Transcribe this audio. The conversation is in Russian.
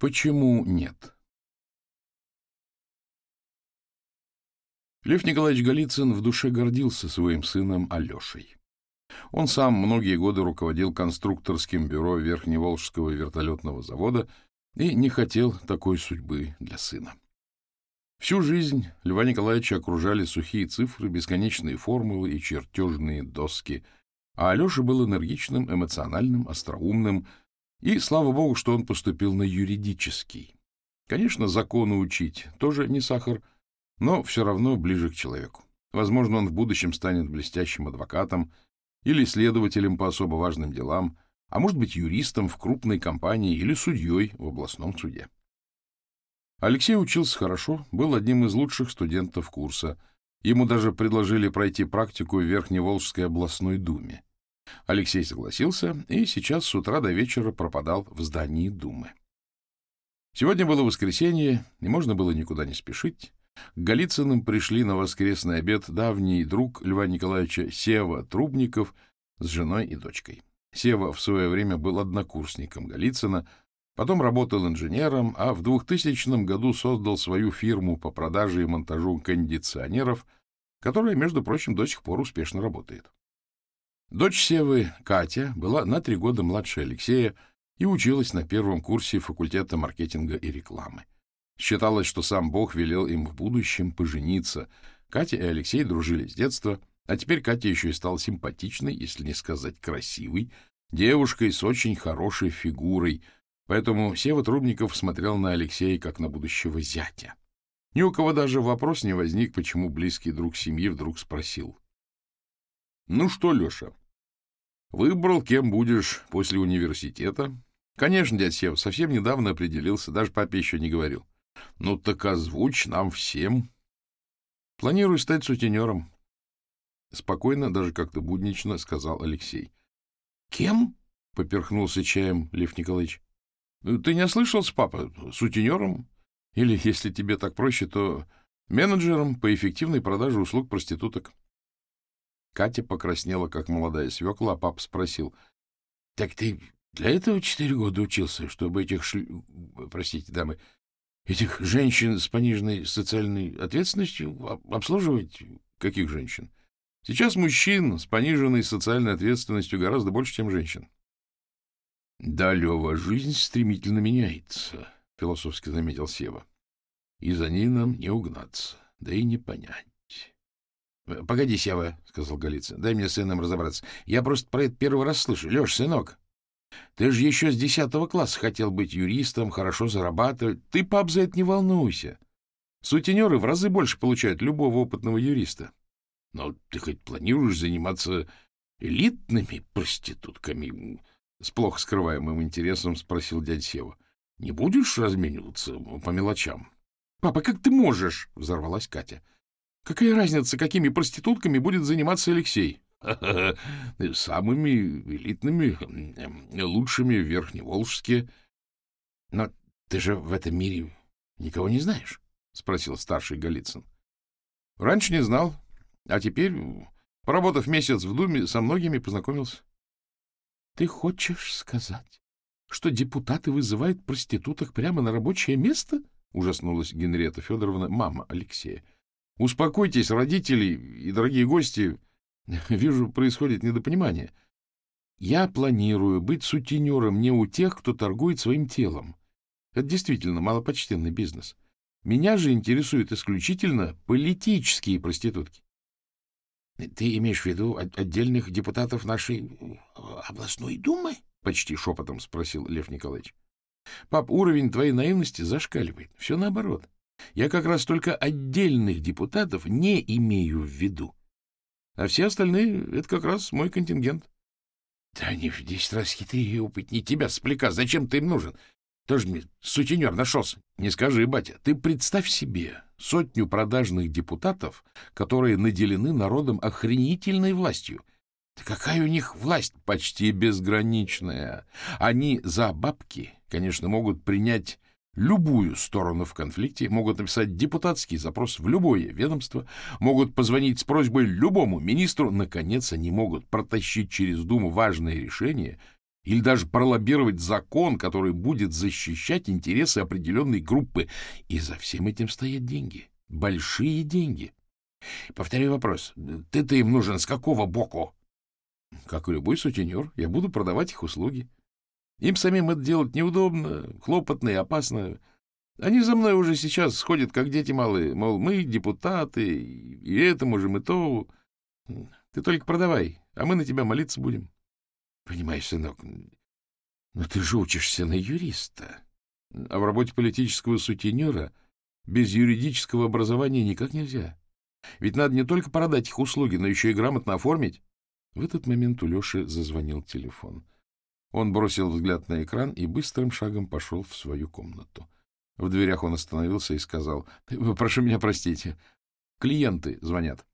Почему нет? Лев Николаевич Голицын в душе гордился своим сыном Алешей. Он сам многие годы руководил конструкторским бюро Верхневолжского вертолетного завода и не хотел такой судьбы для сына. Всю жизнь Льва Николаевича окружали сухие цифры, бесконечные формулы и чертежные доски, а Алеша был энергичным, эмоциональным, остроумным, и слава богу, что он поступил на юридический. Конечно, законы учить тоже не сахар, но все равно ближе к человеку. Возможно, он в будущем станет блестящим адвокатом или следователем по особо важным делам, а может быть юристом в крупной компании или судьей в областном суде. Алексей учился хорошо, был одним из лучших студентов курса. Ему даже предложили пройти практику в Верхневолжской областной думе. Алексей согласился и сейчас с утра до вечера пропадал в здании думы. Сегодня было воскресенье, и можно было никуда не спешить. К Голицыным пришли на воскресный обед давний друг Льва Николаевича Сева Трубников с женой и дочкой. Сева в свое время был однокурсником Голицына, Потом работал инженером, а в 2000 году создал свою фирму по продаже и монтажу кондиционеров, которая, между прочим, до сих пор успешно работает. Дочь Севы, Катя, была на три года младше Алексея и училась на первом курсе факультета маркетинга и рекламы. Считалось, что сам Бог велел им в будущем пожениться. Катя и Алексей дружили с детства, а теперь Катя еще и стала симпатичной, если не сказать красивой, девушкой с очень хорошей фигурой — Поэтому Сева Трубников смотрел на Алексея как на будущего зятя. Ни у кого даже вопрос не возник, почему близкий друг семьи вдруг спросил. — Ну что, Леша, выбрал, кем будешь после университета? — Конечно, дядь Сев, совсем недавно определился, даже папе еще не говорил. — Ну так озвучь нам всем. — Планирую стать сутенером. Спокойно, даже как-то буднично, сказал Алексей. — Кем? — поперхнулся чаем Лев Николаевич. Ты не ослышался, папа? Сутенером? Или, если тебе так проще, то менеджером по эффективной продаже услуг проституток. Катя покраснела, как молодая свекла, а папа спросил. — Так ты для этого четыре года учился, чтобы этих шль... простите, дамы, этих женщин с пониженной социальной ответственностью обслуживать? Каких женщин? Сейчас мужчин с пониженной социальной ответственностью гораздо больше, чем женщин. — Да, Лева, жизнь стремительно меняется, — философски заметил Сева. — И за ней нам не угнаться, да и не понять. — Погоди, Сева, — сказал Голицын, — дай мне с сыном разобраться. Я просто про это первый раз слышу. Леш, сынок, ты же еще с десятого класса хотел быть юристом, хорошо зарабатывать. Ты, пап, за это не волнуйся. Сутенеры в разы больше получают любого опытного юриста. Но ты хоть планируешь заниматься элитными проститутками? С плохо скрываемым интересом спросил дядя Сева. — Не будешь размениваться по мелочам? — Папа, как ты можешь? — взорвалась Катя. — Какая разница, какими проститутками будет заниматься Алексей? — Самыми элитными, лучшими в Верхневолжске. — Но ты же в этом мире никого не знаешь? — спросил старший Голицын. — Раньше не знал, а теперь, поработав месяц в Думе, со многими познакомился. Ты хочешь сказать, что депутаты вызывают проституток прямо на рабочее место? Ужаснулась Генриетта Федоровна, мама Алексея. Успокойтесь, родители и дорогие гости. Вижу, происходит недопонимание. Я планирую быть сутенером не у тех, кто торгует своим телом. Это действительно малопочтенный бизнес. Меня же интересуют исключительно политические проститутки. — Ты имеешь в виду отдельных депутатов нашей э, областной думы? — почти шепотом спросил Лев Николаевич. — Пап, уровень твоей наивности зашкаливает. Все наоборот. Я как раз только отдельных депутатов не имею в виду. А все остальные — это как раз мой контингент. — Да они в десять раз хитрее и опытнее тебя, сопляка. Зачем ты им нужен? Тоже мне сутенер нашелся. Не скажи, батя, ты представь себе сотню продажных депутатов, которые наделены народом охренительной властью. Да какая у них власть? Почти безграничная. Они за бабки, конечно, могут принять любую сторону в конфликте, могут написать депутатский запрос в любое ведомство, могут позвонить с просьбой любому министру. Наконец, они могут протащить через Думу важные решения, или даже пролоббировать закон, который будет защищать интересы определенной группы. И за всем этим стоят деньги. Большие деньги. Повторяю вопрос. Ты-то им нужен с какого боку? Как и любой сутенер, я буду продавать их услуги. Им самим это делать неудобно, хлопотно и опасно. Они за мной уже сейчас сходят, как дети малые. Мол, мы депутаты, и это можем, и то. Ты только продавай, а мы на тебя молиться будем. Понимаешь, сынок, но ты же учишься на юриста. А в работе политического сутенера без юридического образования никак нельзя. Ведь надо не только продать их услуги, но еще и грамотно оформить. В этот момент у Леши зазвонил телефон. Он бросил взгляд на экран и быстрым шагом пошел в свою комнату. В дверях он остановился и сказал, — Прошу меня простить, клиенты звонят.